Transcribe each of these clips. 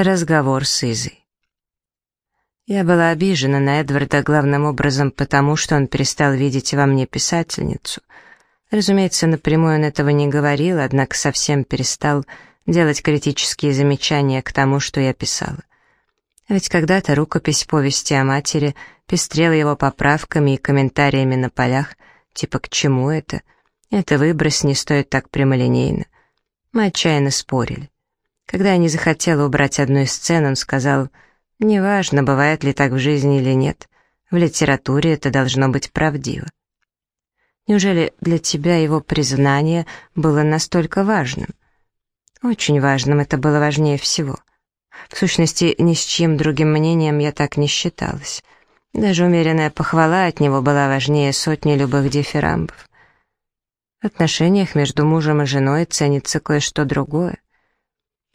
Разговор с Изой. Я была обижена на Эдварда главным образом потому, что он перестал видеть во мне писательницу. Разумеется, напрямую он этого не говорил, однако совсем перестал делать критические замечания к тому, что я писала. Ведь когда-то рукопись повести о матери пестрела его поправками и комментариями на полях, типа «к чему это?», «это выброс не стоит так прямолинейно». Мы отчаянно спорили. Когда я не захотела убрать одну из сцен, он сказал, «Неважно, бывает ли так в жизни или нет, в литературе это должно быть правдиво». Неужели для тебя его признание было настолько важным? Очень важным, это было важнее всего. В сущности, ни с чьим другим мнением я так не считалась. Даже умеренная похвала от него была важнее сотни любых дифирамбов. В отношениях между мужем и женой ценится кое-что другое.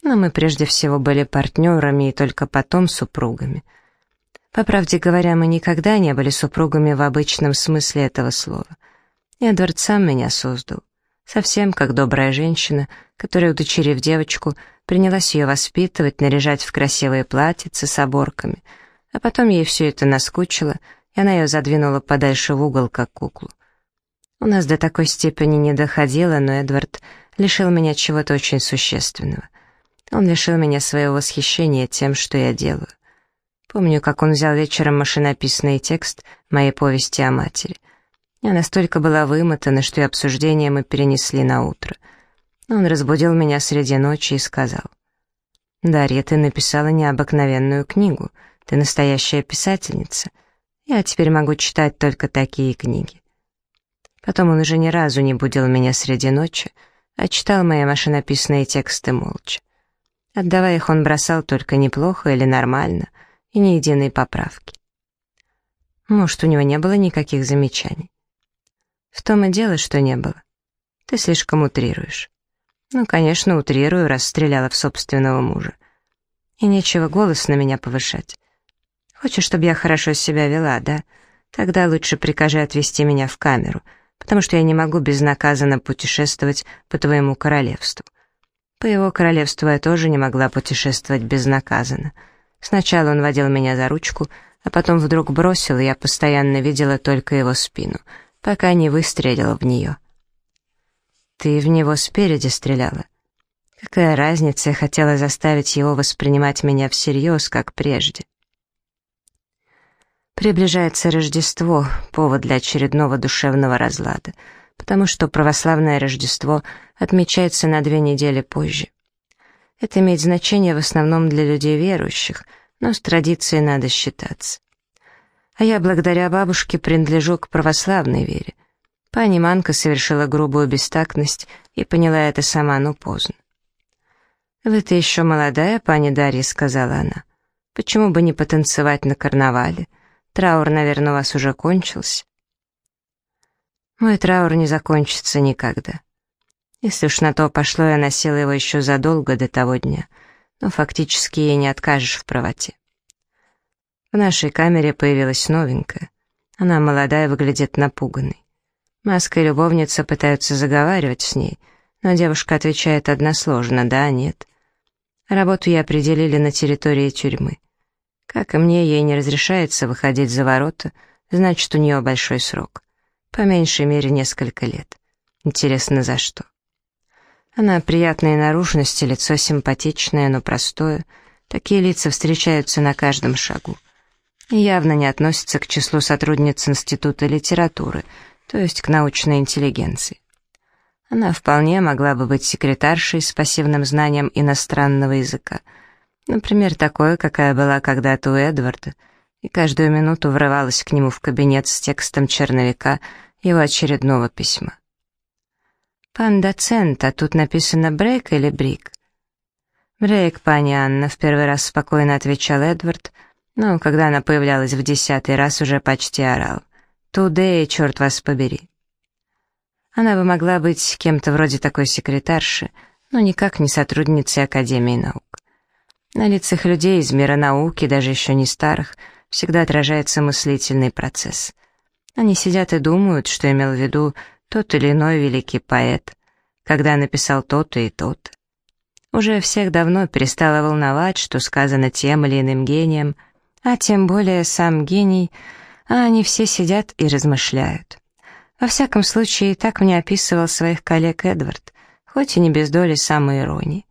Но мы прежде всего были партнерами и только потом супругами. По правде говоря, мы никогда не были супругами в обычном смысле этого слова. Эдвард сам меня создал. Совсем как добрая женщина, которая, удочерив девочку, принялась ее воспитывать, наряжать в красивые платьица с оборками, а потом ей все это наскучило, и она ее задвинула подальше в угол, как куклу. У нас до такой степени не доходило, но Эдвард лишил меня чего-то очень существенного. Он лишил меня своего восхищения тем, что я делаю. Помню, как он взял вечером машинописный текст моей повести о матери. Я настолько была вымотана, что и обсуждение мы перенесли на утро. Он разбудил меня среди ночи и сказал. «Дарья, ты написала необыкновенную книгу. Ты настоящая писательница. Я теперь могу читать только такие книги. Потом он уже ни разу не будил меня среди ночи, а читал мои машинописные тексты молча. Отдавая их, он бросал только неплохо или нормально, и ни единой поправки. Может, у него не было никаких замечаний. В том и дело, что не было. Ты слишком утрируешь. Ну, конечно, утрирую, раз стреляла в собственного мужа. И нечего голос на меня повышать. Хочешь, чтобы я хорошо себя вела, да? Тогда лучше прикажи отвезти меня в камеру — потому что я не могу безнаказанно путешествовать по твоему королевству. По его королевству я тоже не могла путешествовать безнаказанно. Сначала он водил меня за ручку, а потом вдруг бросил, и я постоянно видела только его спину, пока не выстрелила в нее. Ты в него спереди стреляла. Какая разница, я хотела заставить его воспринимать меня всерьез, как прежде. Приближается Рождество, повод для очередного душевного разлада, потому что православное Рождество отмечается на две недели позже. Это имеет значение в основном для людей верующих, но с традицией надо считаться. А я благодаря бабушке принадлежу к православной вере. Пани Манка совершила грубую бестактность и поняла это сама, но поздно. «Вы-то еще молодая, пани Дарья», — сказала она. «Почему бы не потанцевать на карнавале?» Траур, наверное, у вас уже кончился. Мой траур не закончится никогда. Если уж на то пошло, я носила его еще задолго до того дня, но фактически ей не откажешь в правоте. В нашей камере появилась новенькая. Она молодая, выглядит напуганной. Маска и любовница пытаются заговаривать с ней, но девушка отвечает односложно «да», «нет». Работу ей определили на территории тюрьмы. Как и мне, ей не разрешается выходить за ворота, значит, у нее большой срок. По меньшей мере, несколько лет. Интересно, за что? Она приятной наружности, лицо симпатичное, но простое. Такие лица встречаются на каждом шагу. И явно не относятся к числу сотрудниц Института литературы, то есть к научной интеллигенции. Она вполне могла бы быть секретаршей с пассивным знанием иностранного языка — Например, такое, какая была когда-то у Эдварда, и каждую минуту врывалась к нему в кабинет с текстом черновика его очередного письма. «Пан доцент, а тут написано Брейк или Брик?» «Брейк, пани Анна», — в первый раз спокойно отвечал Эдвард, но когда она появлялась в десятый раз, уже почти орал. «Тудей, черт вас побери». Она бы могла быть кем-то вроде такой секретарши, но никак не сотрудницей Академии наук. На лицах людей из мира науки, даже еще не старых, всегда отражается мыслительный процесс. Они сидят и думают, что имел в виду тот или иной великий поэт, когда написал то-то и то-то. Уже всех давно перестало волновать, что сказано тем или иным гением, а тем более сам гений, а они все сидят и размышляют. Во всяком случае, так мне описывал своих коллег Эдвард, хоть и не без доли самой иронии.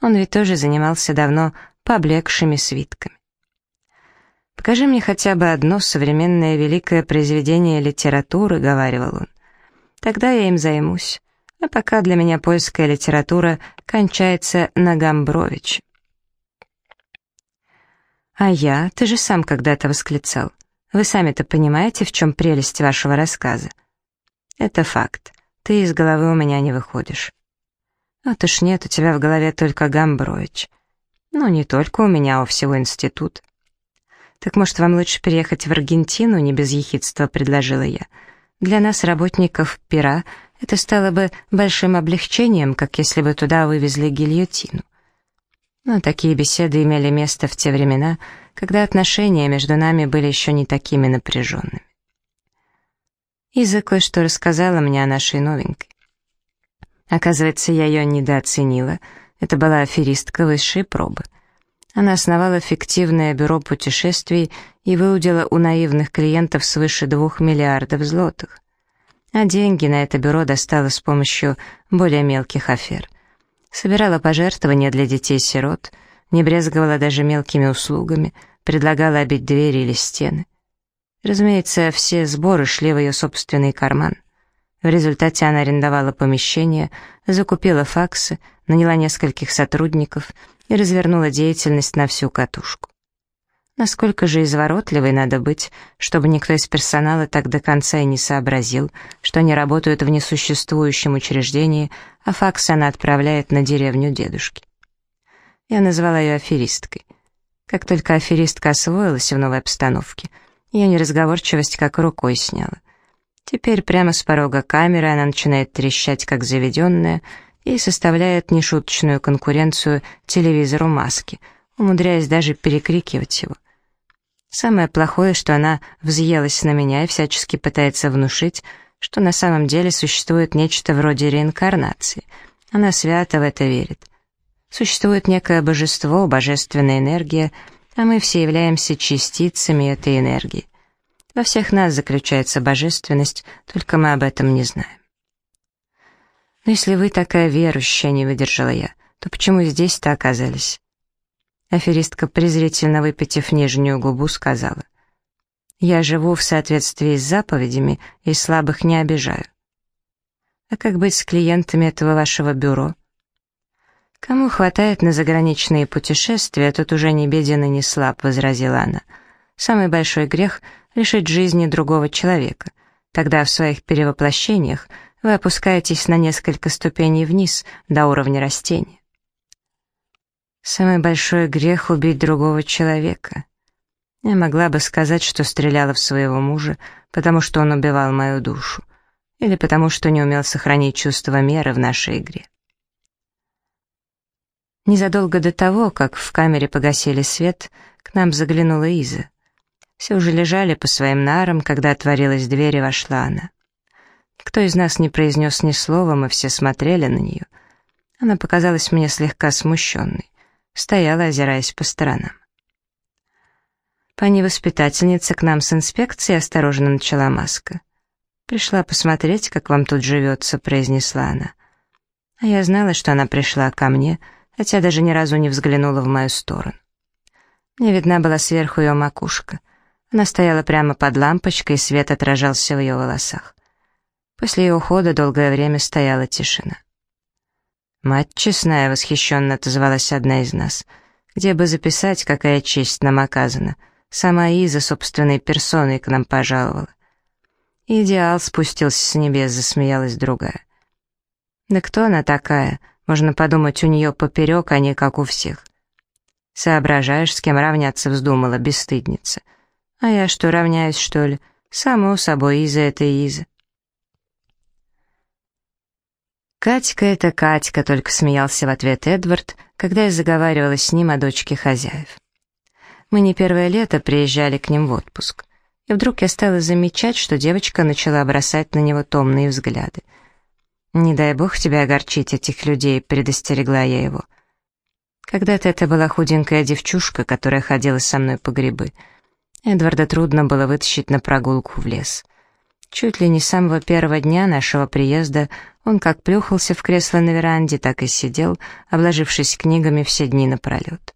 Он ведь тоже занимался давно поблекшими свитками. «Покажи мне хотя бы одно современное великое произведение литературы», — говаривал он. «Тогда я им займусь. А пока для меня польская литература кончается на Гамбрович». «А я, ты же сам когда-то восклицал. Вы сами-то понимаете, в чем прелесть вашего рассказа?» «Это факт. Ты из головы у меня не выходишь». «Вот уж нет, у тебя в голове только Гамбрович». «Ну, не только у меня, а у всего института». «Так, может, вам лучше переехать в Аргентину?» — не без ехидства предложила я. «Для нас, работников пера, это стало бы большим облегчением, как если бы туда вывезли гильотину». Но такие беседы имели место в те времена, когда отношения между нами были еще не такими напряженными. Иза кое-что рассказала мне о нашей новенькой. Оказывается, я ее недооценила. Это была аферистка высшей пробы — она основала фиктивное бюро путешествий и выудила у наивных клиентов свыше двух миллиардов злотых. А деньги на это бюро достала с помощью более мелких афер. Собирала пожертвования для детей-сирот, не брезговала даже мелкими услугами, предлагала обить двери или стены. Разумеется, все сборы шли в ее собственный карман. В результате она арендовала помещение, закупила факсы, наняла нескольких сотрудников — и развернула деятельность на всю катушку. Насколько же изворотливой надо быть, чтобы никто из персонала так до конца и не сообразил, что они работают в несуществующем учреждении, а факс она отправляет на деревню дедушки. Я назвала ее аферисткой. Как только аферистка освоилась в новой обстановке, ее неразговорчивость как рукой сняла. Теперь прямо с порога камеры она начинает трещать, как заведенная, и составляет нешуточную конкуренцию телевизору маски, умудряясь даже перекрикивать его. Самое плохое, что она взъелась на меня и всячески пытается внушить, что на самом деле существует нечто вроде реинкарнации. Она свято в это верит. Существует некое божество, божественная энергия, а мы все являемся частицами этой энергии. Во всех нас заключается божественность, только мы об этом не знаем. «Но если вы такая верующая, — не выдержала я, — то почему здесь-то оказались?» Аферистка, презрительно выпитив нижнюю губу, сказала. «Я живу в соответствии с заповедями и слабых не обижаю». «А как быть с клиентами этого вашего бюро?» «Кому хватает на заграничные путешествия, тот уже не беден и не слаб», — возразила она. «Самый большой грех — лишить жизни другого человека. Тогда в своих перевоплощениях — вы опускаетесь на несколько ступеней вниз, до уровня растения. Самый большой грех — убить другого человека. Я могла бы сказать, что стреляла в своего мужа, потому что он убивал мою душу, или потому что не умел сохранить чувство меры в нашей игре. Незадолго до того, как в камере погасили свет, к нам заглянула Иза. Все уже лежали по своим нарам, когда отворилась дверь и вошла она. Кто из нас не произнес ни слова, мы все смотрели на нее. Она показалась мне слегка смущенной, стояла, озираясь по сторонам. «Пани воспитательница к нам с инспекцией осторожно начала маска. «Пришла посмотреть, как вам тут живется», — произнесла она. А я знала, что она пришла ко мне, хотя даже ни разу не взглянула в мою сторону. Мне видна была сверху ее макушка. Она стояла прямо под лампочкой, и свет отражался в ее волосах. После ее ухода долгое время стояла тишина. «Мать честная», — восхищенно отозвалась одна из нас. «Где бы записать, какая честь нам оказана? Сама Иза собственной персоной к нам пожаловала». «Идеал спустился с небес», — засмеялась другая. «Да кто она такая? Можно подумать, у нее поперек, а не как у всех». «Соображаешь, с кем равняться вздумала, бесстыдница». «А я что, равняюсь, что ли? Само собой, Иза — это Иза». «Катька — это Катька», — только смеялся в ответ Эдвард, когда я заговаривала с ним о дочке хозяев. Мы не первое лето приезжали к ним в отпуск, и вдруг я стала замечать, что девочка начала бросать на него томные взгляды. «Не дай бог тебя огорчить этих людей», — предостерегла я его. Когда-то это была худенькая девчушка, которая ходила со мной по грибы. Эдварда трудно было вытащить на прогулку в лес. Чуть ли не с самого первого дня нашего приезда он как плюхался в кресло на веранде, так и сидел, обложившись книгами все дни напролет.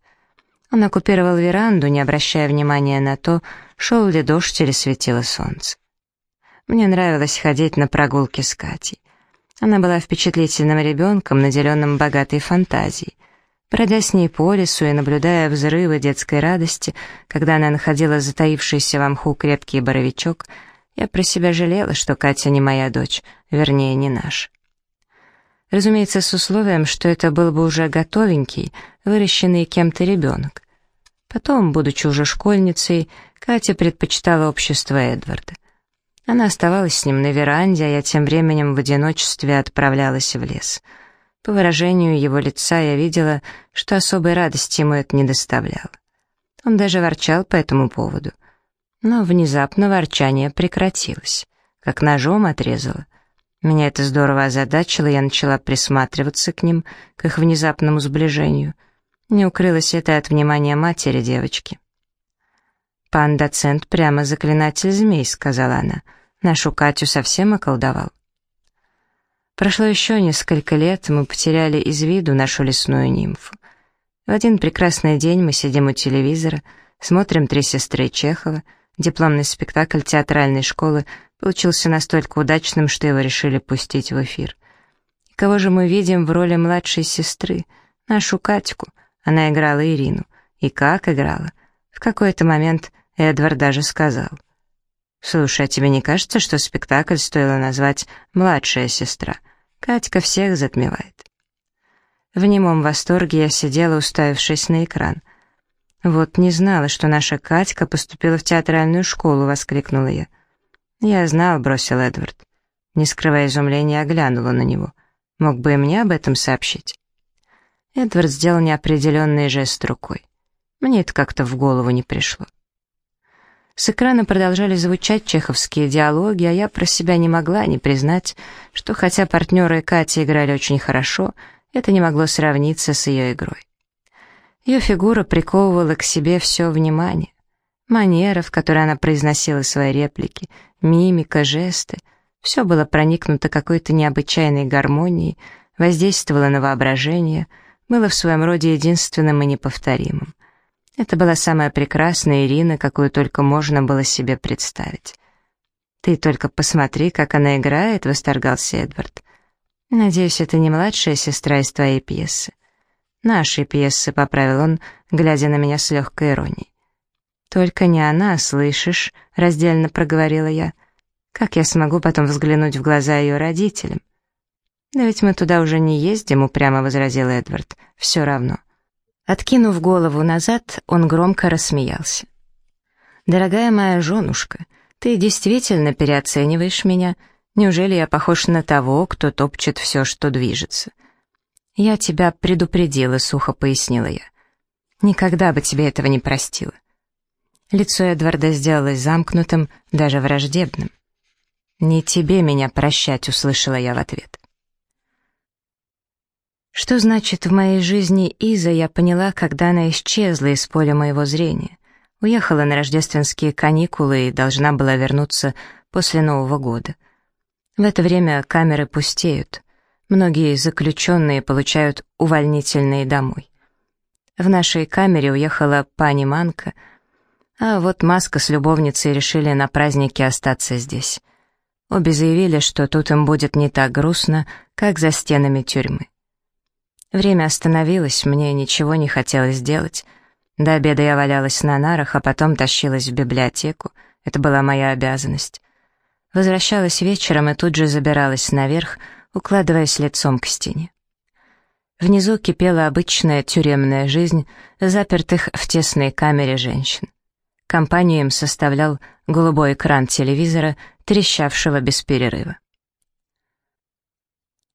Он оккупировал веранду, не обращая внимания на то, шел ли дождь или светило солнце. Мне нравилось ходить на прогулки с Катей. Она была впечатлительным ребенком, наделенным богатой фантазией. Бродя с ней по лесу и наблюдая взрывы детской радости, когда она находила затаившийся в мху крепкий боровичок, я про себя жалела, что Катя не моя дочь, вернее, не наша. Разумеется, с условием, что это был бы уже готовенький, выращенный кем-то ребенок. Потом, будучи уже школьницей, Катя предпочитала общество Эдварда. Она оставалась с ним на веранде, а я тем временем в одиночестве отправлялась в лес. По выражению его лица я видела, что особой радости ему это не доставляло. Он даже ворчал по этому поводу. Но внезапно ворчание прекратилось, как ножом отрезало. Меня это здорово озадачило, я начала присматриваться к ним, к их внезапному сближению. Не укрылось это от внимания матери девочки. «Пан доцент прямо заклинатель змей», — сказала она. «Нашу Катю совсем околдовал». Прошло еще несколько лет, мы потеряли из виду нашу лесную нимфу. В один прекрасный день мы сидим у телевизора, смотрим «Три сестры Чехова», дипломный спектакль театральной школы получился настолько удачным, что его решили пустить в эфир. И кого же мы видим в роли младшей сестры? Нашу Катьку. Она играла Ирину. И как играла? В какой-то момент Эдвард даже сказал. «Слушай, а тебе не кажется, что спектакль стоило назвать «Младшая сестра»? Катька всех затмевает». В немом восторге я сидела, уставившись на экран. «Вот не знала, что наша Катька поступила в театральную школу», — воскликнула я. «Я знал», — бросил Эдвард. Не скрывая изумления, оглянула на него. «Мог бы и мне об этом сообщить?» Эдвард сделал неопределенный жест рукой. Мне это как-то в голову не пришло. С экрана продолжали звучать чеховские диалоги, а я про себя не могла не признать, что хотя партнеры Кати играли очень хорошо, это не могло сравниться с ее игрой. Ее фигура приковывала к себе все внимание. Манера, в которой она произносила свои реплики, мимика, жесты — все было проникнуто какой-то необычайной гармонией, воздействовало на воображение, было в своем роде единственным и неповторимым. Это была самая прекрасная Ирина, какую только можно было себе представить. «Ты только посмотри, как она играет», — восторгался Эдвард. «Надеюсь, это не младшая сестра из твоей пьесы». «Нашей пьесы», — поправил он, глядя на меня с легкой иронией. «Только не она, слышишь?» — раздельно проговорила я. «Как я смогу потом взглянуть в глаза ее родителям?» «Да ведь мы туда уже не ездим», — упрямо возразил Эдвард. «Все равно». Откинув голову назад, он громко рассмеялся. «Дорогая моя женушка, ты действительно переоцениваешь меня. Неужели я похож на того, кто топчет все, что движется?» «Я тебя предупредила», — сухо пояснила я. «Никогда бы тебе этого не простила. Лицо Эдварда сделалось замкнутым, даже враждебным. «Не тебе меня прощать», — услышала я в ответ. Что значит в моей жизни Иза, я поняла, когда она исчезла из поля моего зрения. Уехала на рождественские каникулы и должна была вернуться после Нового года. В это время камеры пустеют. Многие заключенные получают увольнительные домой. В нашей камере уехала пани Манка — а вот Маска с любовницей решили на празднике остаться здесь. Обе заявили, что тут им будет не так грустно, как за стенами тюрьмы. Время остановилось, мне ничего не хотелось делать. До обеда я валялась на нарах, а потом тащилась в библиотеку. Это была моя обязанность. Возвращалась вечером и тут же забиралась наверх, укладываясь лицом к стене. Внизу кипела обычная тюремная жизнь запертых в тесной камере женщин. Компанию им составлял голубой экран телевизора, трещавшего без перерыва.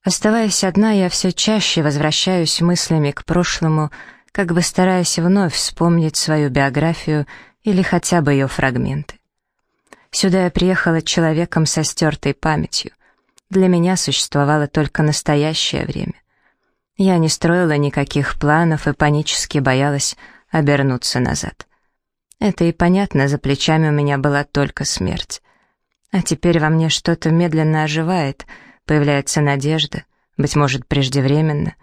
Оставаясь одна, я все чаще возвращаюсь мыслями к прошлому, как бы стараясь вновь вспомнить свою биографию или хотя бы ее фрагменты. Сюда я приехала человеком со стертой памятью. Для меня существовало только настоящее время. Я не строила никаких планов и панически боялась обернуться назад. Это и понятно, за плечами у меня была только смерть. А теперь во мне что-то медленно оживает, появляется надежда, быть может, преждевременно.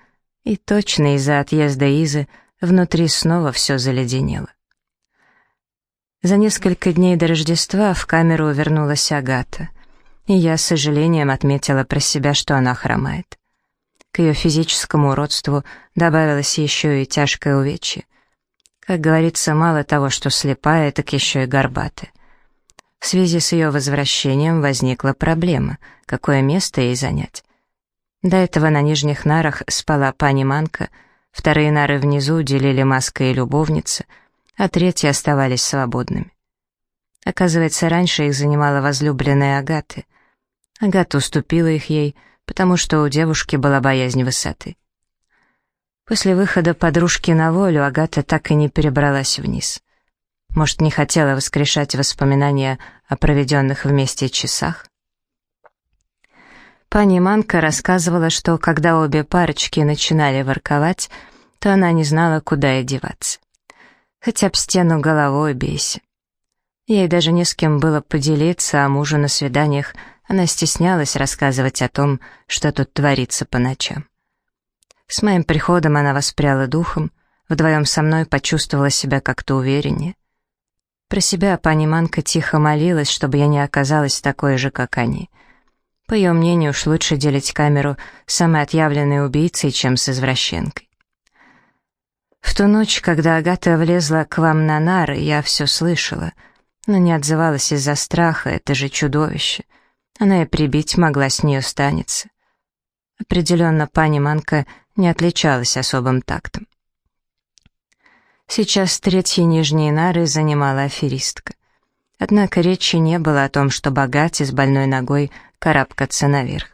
И точно из-за отъезда Изы внутри снова все заледенело. За несколько дней до Рождества в камеру вернулась Агата, и я с сожалением отметила про себя, что она хромает. К ее физическому уродству добавилось еще и тяжкое увечье. Как говорится, мало того, что слепая, так еще и горбатая. В связи с ее возвращением возникла проблема, какое место ей занять. До этого на нижних нарах спала пани Манка, вторые нары внизу делили маска и любовница — а третьи оставались свободными. Оказывается, раньше их занимала возлюбленная Агаты. Агата уступила их ей, потому что у девушки была боязнь высоты. После выхода подружки на волю Агата так и не перебралась вниз. Может, не хотела воскрешать воспоминания о проведенных вместе часах? Пани Манка рассказывала, что когда обе парочки начинали ворковать, то она не знала, куда и деваться хоть об стену головой бейся. Ей даже не с кем было поделиться, а мужу на свиданиях она стеснялась рассказывать о том, что тут творится по ночам. С моим приходом она воспряла духом, вдвоем со мной почувствовала себя как-то увереннее. Про себя пани Манка тихо молилась, чтобы я не оказалась такой же, как они. По ее мнению, уж лучше делить камеру с самой отъявленной убийцей, чем с извращенкой. В ту ночь, когда Агата влезла к вам на нары, я все слышала, но не отзывалась из-за страха, это же чудовище. Она и прибить могла, с нее станется. Определенно, пани Манка не отличалась особым тактом. Сейчас третьи нижние нары занимала аферистка. Однако речи не было о том, что богатый с больной ногой карабкаться наверх.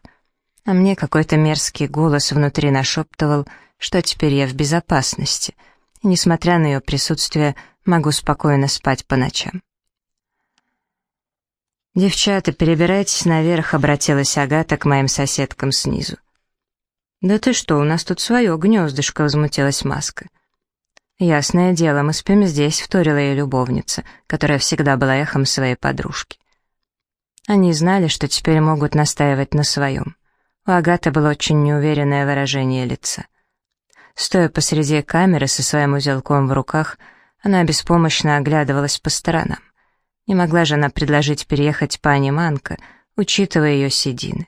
А мне какой-то мерзкий голос внутри нашептывал — что теперь я в безопасности, и, несмотря на ее присутствие, могу спокойно спать по ночам. «Девчата, перебирайтесь наверх», — обратилась Агата к моим соседкам снизу. «Да ты что, у нас тут свое гнездышко», — возмутилась Маска. «Ясное дело, мы спим здесь», — вторила ее любовница, которая всегда была эхом своей подружки. Они знали, что теперь могут настаивать на своем. У Агаты было очень неуверенное выражение лица — Стоя посреди камеры со своим узелком в руках, она беспомощно оглядывалась по сторонам. Не могла же она предложить переехать пани Манка, учитывая ее седины.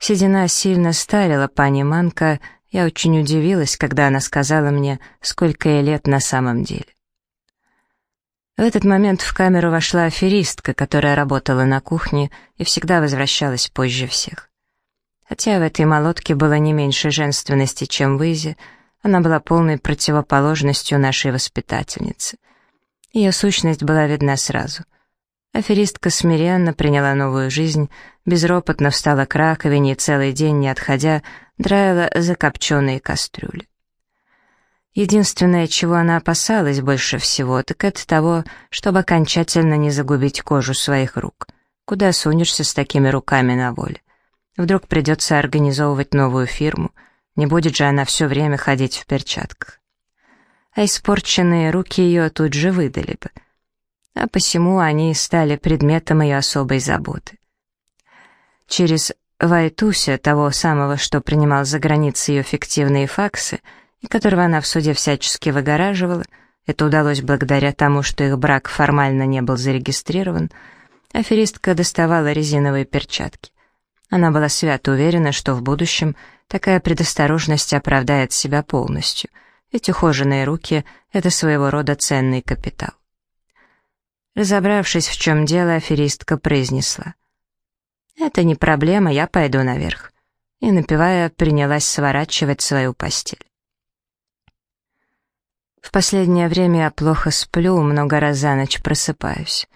Седина сильно старила пани Манка, я очень удивилась, когда она сказала мне, сколько ей лет на самом деле. В этот момент в камеру вошла аферистка, которая работала на кухне и всегда возвращалась позже всех. Хотя в этой молотке было не меньше женственности, чем в Изе, она была полной противоположностью нашей воспитательницы. Ее сущность была видна сразу. Аферистка смиренно приняла новую жизнь, безропотно встала к раковине и целый день, не отходя, драила закопченные кастрюли. Единственное, чего она опасалась больше всего, так это того, чтобы окончательно не загубить кожу своих рук. Куда сунешься с такими руками на воле? Вдруг придется организовывать новую фирму, не будет же она все время ходить в перчатках. А испорченные руки ее тут же выдали бы. А посему они стали предметом ее особой заботы. Через Вайтуся, того самого, что принимал за границей ее фиктивные факсы, и которого она в суде всячески выгораживала, это удалось благодаря тому, что их брак формально не был зарегистрирован, аферистка доставала резиновые перчатки. Она была свято уверена, что в будущем такая предосторожность оправдает себя полностью, ведь ухоженные руки — это своего рода ценный капитал. Разобравшись, в чем дело, аферистка произнесла. «Это не проблема, я пойду наверх», и, напевая, принялась сворачивать свою постель. В последнее время я плохо сплю, много раз за ночь просыпаюсь.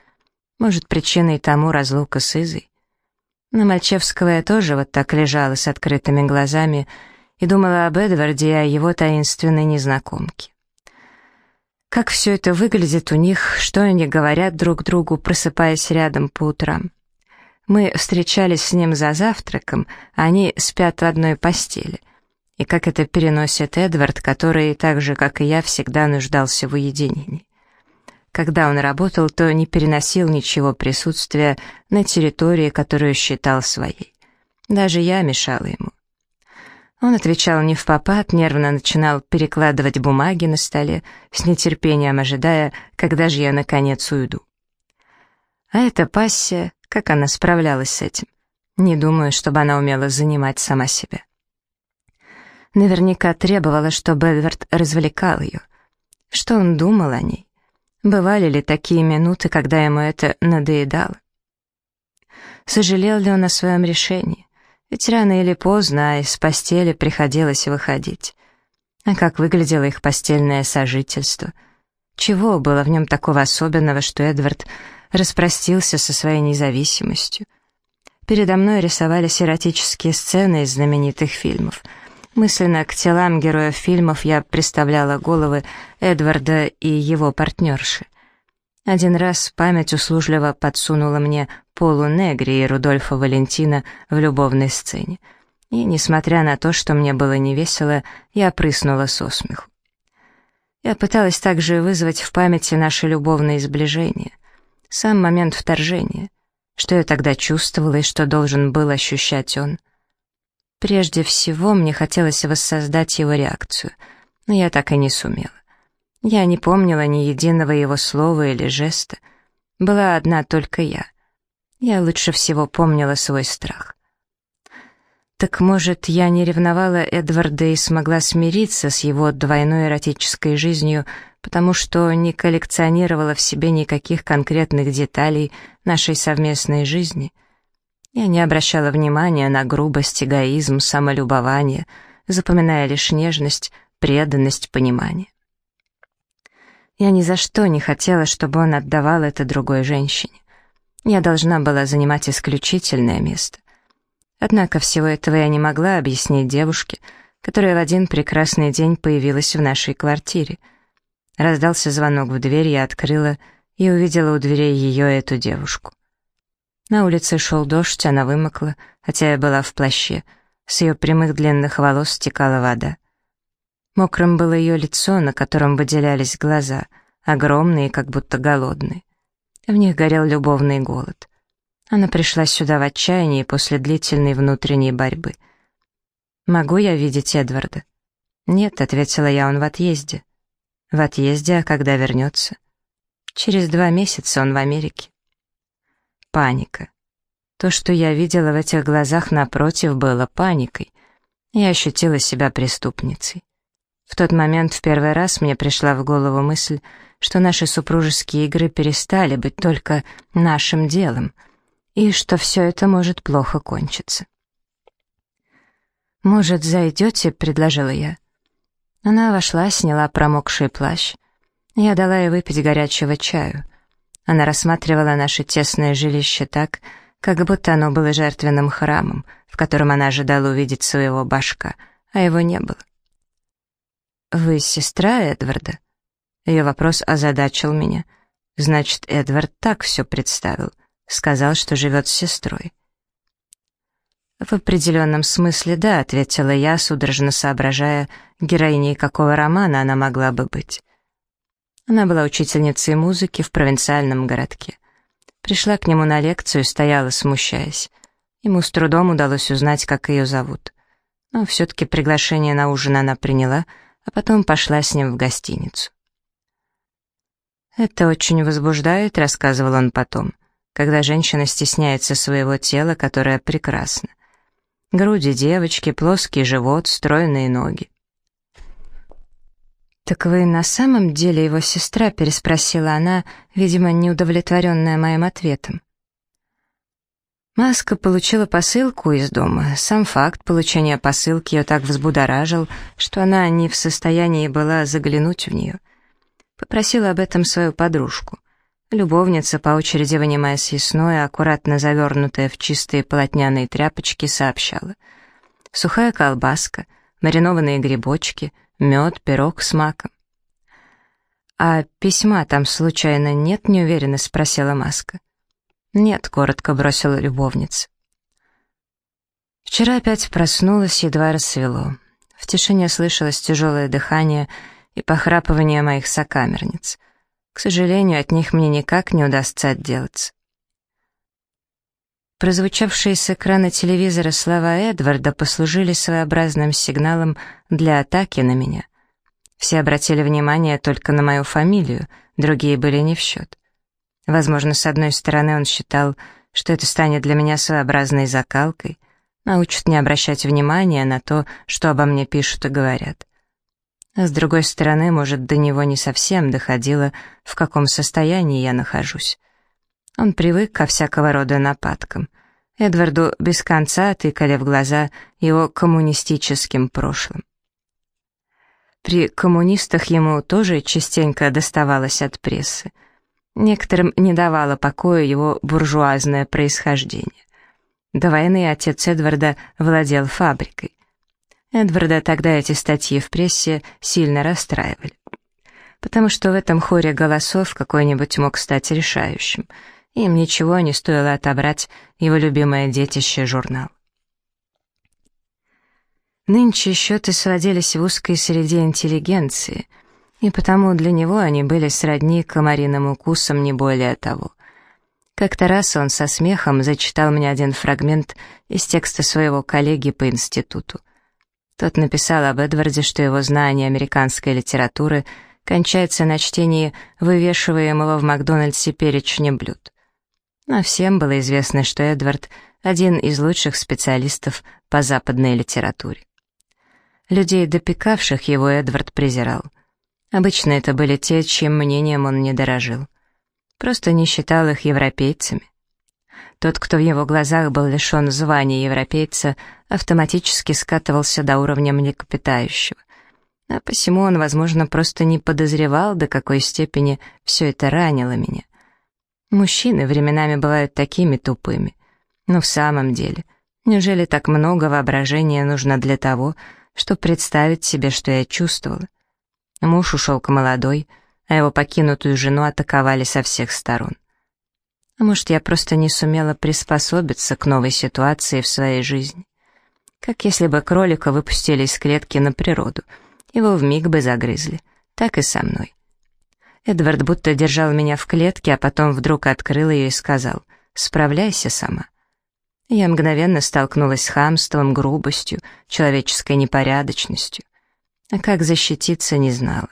Может, причиной тому разлука с Изой. На Мальчевского я тоже вот так лежала с открытыми глазами и думала об Эдварде и о его таинственной незнакомке. Как все это выглядит у них, что они говорят друг другу, просыпаясь рядом по утрам. Мы встречались с ним за завтраком, а они спят в одной постели. и как это переносит Эдвард, который, так же, как и я, всегда нуждался в уединении. Когда он работал, то не переносил ничего присутствия на территории, которую считал своей. Даже я мешала ему. Он отвечал не в попад, нервно начинал перекладывать бумаги на столе, с нетерпением ожидая, когда же я наконец уйду. А эта пассия, как она справлялась с этим? Не думаю, чтобы она умела занимать сама себя. Наверняка требовала, чтобы Эдвард развлекал ее. Что он думал о ней? Бывали ли такие минуты, когда ему это надоедало? Сожалел ли он о своем решении? Ведь рано или поздно из постели приходилось выходить. А как выглядело их постельное сожительство? Чего было в нем такого особенного, что Эдвард распростился со своей независимостью? Передо мной рисовались эротические сцены из знаменитых фильмов. Мысленно к телам героев фильмов я представляла головы Эдварда и его партнерши. Один раз память услужливо подсунула мне Полу Негри и Рудольфа Валентина в любовной сцене. И, несмотря на то, что мне было невесело, я прыснула со смеху. Я пыталась также вызвать в памяти наши любовные сближения, сам момент вторжения, что я тогда чувствовала и что должен был ощущать он. Прежде всего, мне хотелось воссоздать его реакцию, но я так и не сумела. Я не помнила ни единого его слова или жеста. Была одна только я. Я лучше всего помнила свой страх. Так может, я не ревновала Эдварда и смогла смириться с его двойной эротической жизнью, потому что не коллекционировала в себе никаких конкретных деталей нашей совместной жизни. Я не обращала внимания на грубость, эгоизм, самолюбование, запоминая лишь нежность, преданность, понимание. Я ни за что не хотела, чтобы он отдавал это другой женщине. Я должна была занимать исключительное место. Однако всего этого я не могла объяснить девушке, которая в один прекрасный день появилась в нашей квартире. Раздался звонок в дверь, я открыла и увидела у дверей ее, эту девушку. На улице шел дождь, она вымокла, хотя я была в плаще. С ее прямых длинных волос стекала вода. Мокрым было ее лицо, на котором выделялись глаза, огромные, как будто голодные. В них горел любовный голод. Она пришла сюда в отчаянии после длительной внутренней борьбы. «Могу я видеть Эдварда?» «Нет», — ответила я, — «он в отъезде». «В отъезде, а когда вернется?» «Через два месяца он в Америке». Паника. То, что я видела в этих глазах напротив, было паникой. Я ощутила себя преступницей. В тот момент в первый раз мне пришла в голову мысль, что наши супружеские игры перестали быть только нашим делом, и что все это может плохо кончиться. «Может, зайдете?» — предложила я. Она вошла, сняла промокший плащ. Я дала ей выпить горячего чаю. Она рассматривала наше тесное жилище так, как будто оно было жертвенным храмом, в котором она ожидала увидеть своего башка, а его не было. «Вы сестра Эдварда?» Ее вопрос озадачил меня. Значит, Эдвард так все представил. Сказал, что живет с сестрой. «В определенном смысле, да», — ответила я, судорожно соображая, героиней какого романа она могла бы быть. Она была учительницей музыки в провинциальном городке. Пришла к нему на лекцию, стояла, смущаясь. Ему с трудом удалось узнать, как ее зовут. Но все-таки приглашение на ужин она приняла — а потом пошла с ним в гостиницу. «Это очень возбуждает», — рассказывал он потом, когда женщина стесняется своего тела, которое прекрасно. Груди девочки, плоский живот, стройные ноги. «Так вы на самом деле его сестра?» — переспросила она, видимо, неудовлетворенная моим ответом. Маска получила посылку из дома. Сам факт получения посылки ее так взбудоражил, что она не в состоянии была заглянуть в нее. Попросила об этом свою подружку. Любовница, по очереди вынимая съестное, аккуратно завернутая в чистые полотняные тряпочки, сообщала. Сухая колбаска, маринованные грибочки, мед, пирог с маком. «А письма там случайно нет?» — неуверенно спросила Маска. «Нет», — коротко бросила любовница. Вчера опять проснулась, едва рассвело. В тишине слышалось тяжелое дыхание и похрапывание моих сокамерниц. К сожалению, от них мне никак не удастся отделаться. Прозвучавшие с экрана телевизора слова Эдварда послужили своеобразным сигналом для атаки на меня. Все обратили внимание только на мою фамилию, другие были не в счет. Возможно, с одной стороны он считал, что это станет для меня своеобразной закалкой, научит не обращать внимания на то, что обо мне пишут и говорят. А с другой стороны, может, до него не совсем доходило, в каком состоянии я нахожусь. Он привык ко всякого рода нападкам. Эдварду без конца тыкали в глаза его коммунистическим прошлым. При коммунистах ему тоже частенько доставалось от прессы. Некоторым не давало покоя его буржуазное происхождение. До войны отец Эдварда владел фабрикой. Эдварда тогда эти статьи в прессе сильно расстраивали. Потому что в этом хоре голосов какой-нибудь мог стать решающим — им ничего не стоило отобрать его любимое детище журнал. Нынче счеты сводились в узкой среде интеллигенции, и потому для него они были сродни комариным укусам, не более того. Как-то раз он со смехом зачитал мне один фрагмент из текста своего коллеги по институту. Тот написал об Эдварде, что его знание американской литературы кончается на чтении вывешиваемого в Макдональдсе перечня блюд. Но всем было известно, что Эдвард — один из лучших специалистов по западной литературе. Людей, допекавших его, Эдвард презирал. Обычно это были те, чьим мнением он не дорожил. Просто не считал их европейцами. Тот, кто в его глазах был лишен звания европейца, автоматически скатывался до уровня млекопитающего. А посему он, возможно, просто не подозревал, до какой степени все это ранило меня — Мужчины временами бывают такими тупыми. Но в самом деле, неужели так много воображения нужно для того, чтобы представить себе, что я чувствовала? Муж ушел к молодой, а его покинутую жену атаковали со всех сторон. А может, я просто не сумела приспособиться к новой ситуации в своей жизни? Как если бы кролика выпустили из клетки на природу, его вмиг бы загрызли. Так и со мной. Эдвард будто держал меня в клетке, а потом вдруг открыл ее и сказал «Справляйся сама». Я мгновенно столкнулась с хамством, грубостью, человеческой непорядочностью. А как защититься, не знала.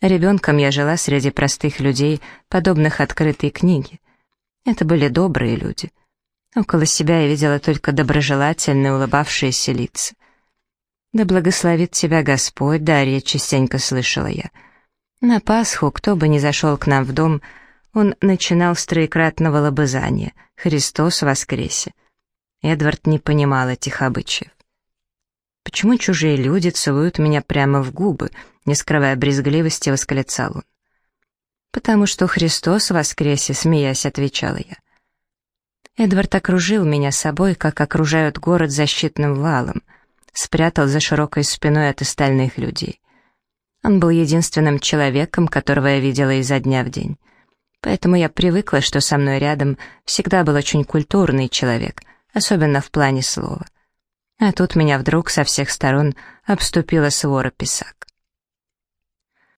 Ребенком я жила среди простых людей, подобных открытой книге. Это были добрые люди. Около себя я видела только доброжелательные, улыбавшиеся лица. «Да благословит тебя Господь, Дарья», — частенько слышала я — на Пасху, кто бы ни зашел к нам в дом, он начинал с троекратного лобызания «Христос воскресе». Эдвард не понимал этих обычаев. «Почему чужие люди целуют меня прямо в губы?» не скрывая брезгливости, восклицал он. «Потому что Христос воскресе», — смеясь, отвечала я. Эдвард окружил меня собой, как окружают город защитным валом, спрятал за широкой спиной от остальных людей. Он был единственным человеком, которого я видела изо дня в день. Поэтому я привыкла, что со мной рядом всегда был очень культурный человек, особенно в плане слова. А тут меня вдруг со всех сторон обступила свора писак.